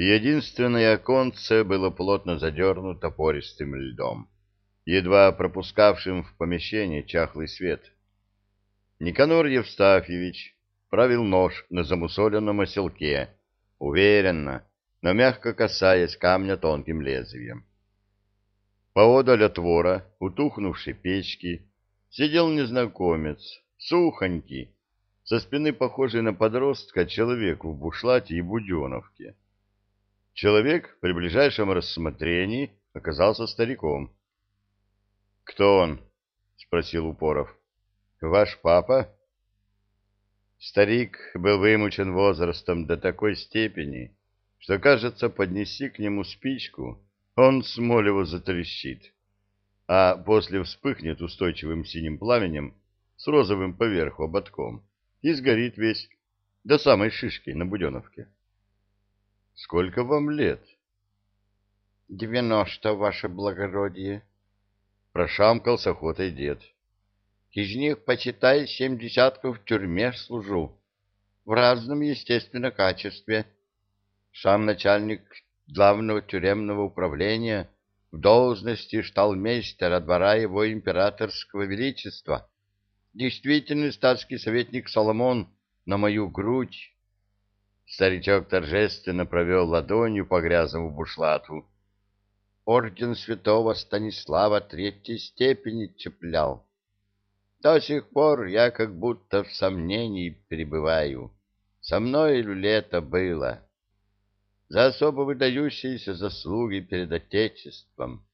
и единственное оконце было плотно задернуто пористым льдом, едва пропускавшим в помещение чахлый свет. Никанор Евстафьевич правил нож на замусоленном оселке, уверенно, но мягко касаясь камня тонким лезвием. Поодаль от вора, утухнувшей печки, сидел незнакомец, сухонький, со спины похожий на подростка человек в бушлате и буденовке. Человек при ближайшем рассмотрении оказался стариком. — Кто он? — спросил Упоров. — Ваш папа? Старик был вымучен возрастом до такой степени, что, кажется, поднеси к нему спичку, он смолево затрещит, а после вспыхнет устойчивым синим пламенем с розовым поверху ободком и сгорит весь до самой шишки на Буденовке. — Сколько вам лет? — Девяносто, ваше благородие, — прошамкал с охотой дед. — Из них, почитай, семь десятков в тюрьме служу, в разном, естественно, качестве. Сам начальник главного тюремного управления в должности шталмейстера двора его императорского величества. Действительный статский советник Соломон на мою грудь. Старичок торжественно провел ладонью по грязному бушлату. Орден святого Станислава третьей степени цеплял. До сих пор я как будто в сомнении пребываю. Со мной ли это было? за особо выдающиеся заслуги перед Отечеством.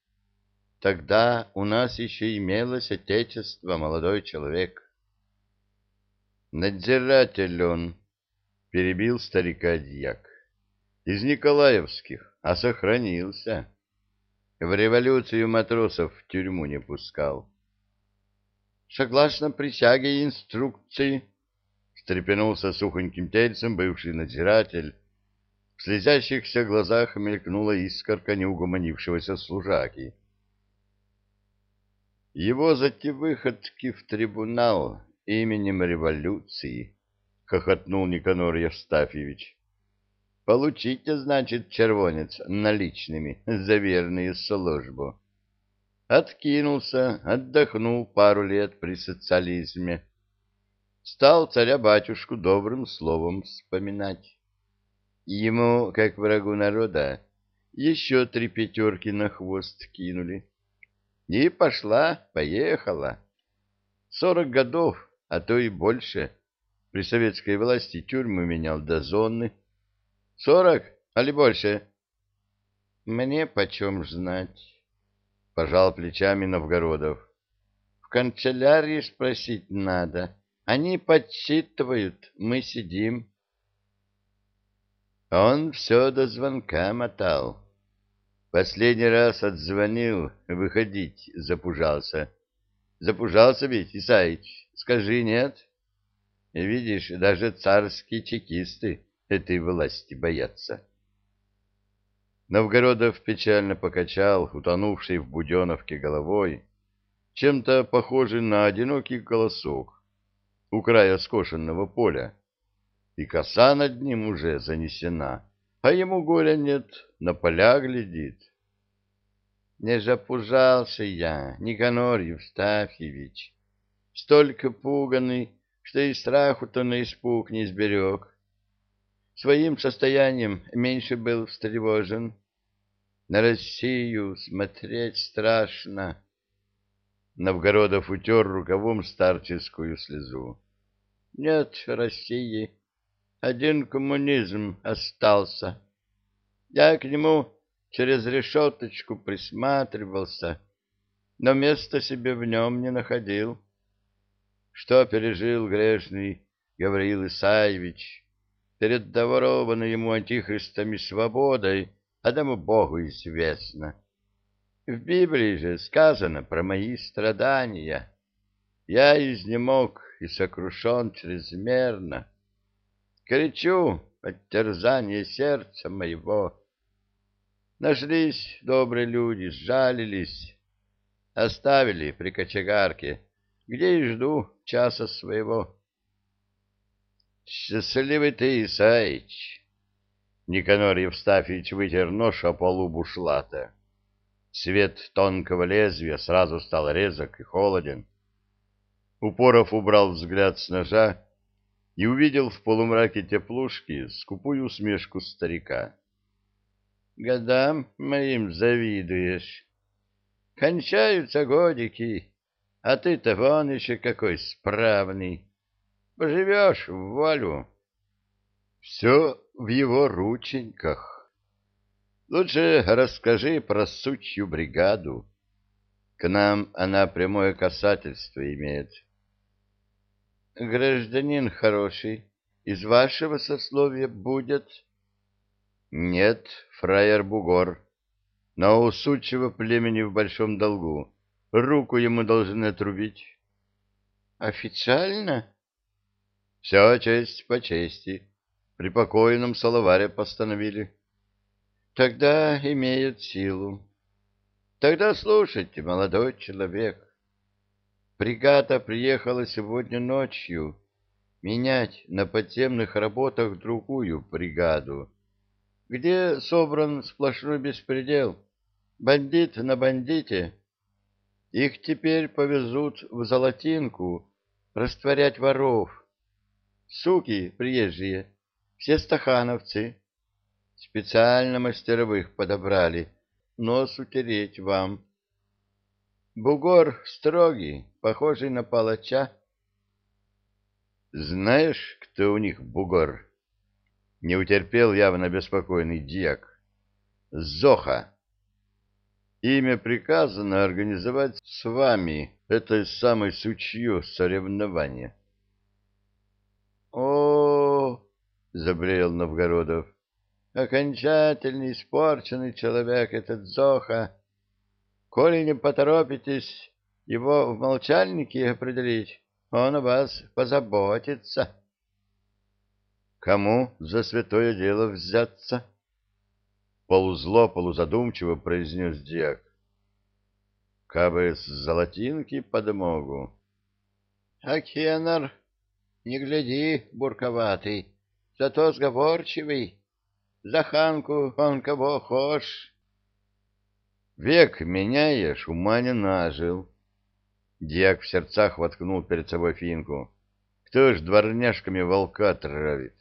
Тогда у нас еще имелось Отечество, молодой человек. Надзиратель он, перебил старика дьяк, из Николаевских, а сохранился. В революцию матросов в тюрьму не пускал. Согласно присяге и инструкции, встрепенулся сухоньким тельцем бывший надзиратель, в слезящихся глазах мелькнула искорка неугомонившегося служаки. Его за те выходки в трибунал именем революции, — хохотнул Никанор Евстафьевич. — Получите, значит, червонец наличными за верную службу. Откинулся, отдохнул пару лет при социализме. Стал царя-батюшку добрым словом вспоминать. Ему, как врагу народа, еще три пятерки на хвост кинули. И пошла, поехала. Сорок годов, а то и больше, при советской власти тюрьмы менял до зоны. Сорок, али больше? Мне почем знать, — пожал плечами Новгородов. В канцелярии спросить надо. Они подсчитывают, мы сидим. Он все до звонка мотал. Последний раз отзвонил, выходить запужался. Запужался ведь, Исаич, скажи нет. Видишь, даже царские чекисты этой власти боятся. Новгородов печально покачал, утонувший в буденовке головой, чем-то похожий на одинокий колосок у края скошенного поля и коса над ним уже занесена, а ему горя нет, на поля глядит. Не запужался я, Никанор Евстафьевич, столько пуганный, что и страху-то на испуг не сберег. Своим состоянием меньше был встревожен. На Россию смотреть страшно. Новгородов утер рукавом старческую слезу. Нет России, один коммунизм остался. Я к нему через решеточку присматривался, но места себе в нем не находил. Что пережил грешный Гавриил Исаевич перед доворованной ему антихристами свободой, одному Богу известно. В Библии же сказано про мои страдания. Я изнемог и сокрушен чрезмерно кричу от терзания сердца моего. Нашлись добрые люди, сжалились, оставили при кочегарке, где и жду часа своего. Счастливый ты, Исаич! Никанор Евстафьевич вытер нож о полу бушлата. Свет тонкого лезвия сразу стал резок и холоден. Упоров убрал взгляд с ножа и увидел в полумраке теплушки скупую усмешку старика. — Годам моим завидуешь. Кончаются годики, а ты-то вон еще какой справный. Поживешь в волю. Все в его рученьках. Лучше расскажи про сучью бригаду. К нам она прямое касательство имеет. Гражданин хороший, из вашего сословия будет? Нет, фраер Бугор. Но у сучьего племени в большом долгу. Руку ему должны отрубить. Официально? Все честь по чести. При покойном Салаваре постановили. Тогда имеют силу. Тогда слушайте, молодой человек. Бригада приехала сегодня ночью менять на подземных работах другую бригаду, где собран сплошной беспредел. Бандит на бандите. Их теперь повезут в Золотинку растворять воров. Суки приезжие, все стахановцы. Специально мастеровых подобрали, нос утереть вам. Бугор строгий, похожий на палача. Знаешь, кто у них бугор? Не утерпел явно беспокойный дьяк. Зоха. Имя приказано организовать с вами это самое сучье соревнование. О, -о, -о, -о заблеял Новгородов. Окончательно испорченный человек этот Зоха. Коли не поторопитесь его в молчальнике определить, он о вас позаботится. Кому за святое дело взяться? Полузло, полузадумчиво произнес дьяк. Кабы с золотинки подмогу. А Кеннер, не гляди, бурковатый, зато сговорчивый. За ханку он кого хошь. Век меняешь, ума не нажил. Дьяк в сердцах воткнул перед собой финку. Кто ж дворняжками волка травит?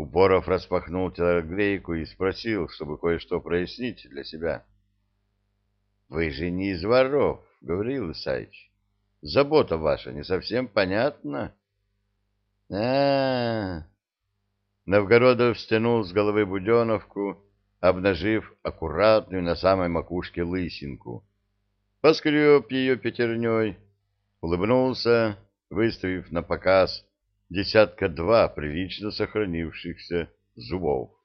Упоров распахнул телогрейку и спросил, чтобы кое-что прояснить для себя. — Вы же не из воров, — говорил Исаич. — Забота ваша не совсем понятна. — А-а-а! Новгородов стянул с головы буденовку, обнажив аккуратную на самой макушке лысинку. Поскреб ее пятерней, улыбнулся, выставив на показ десятка-два прилично сохранившихся зубов.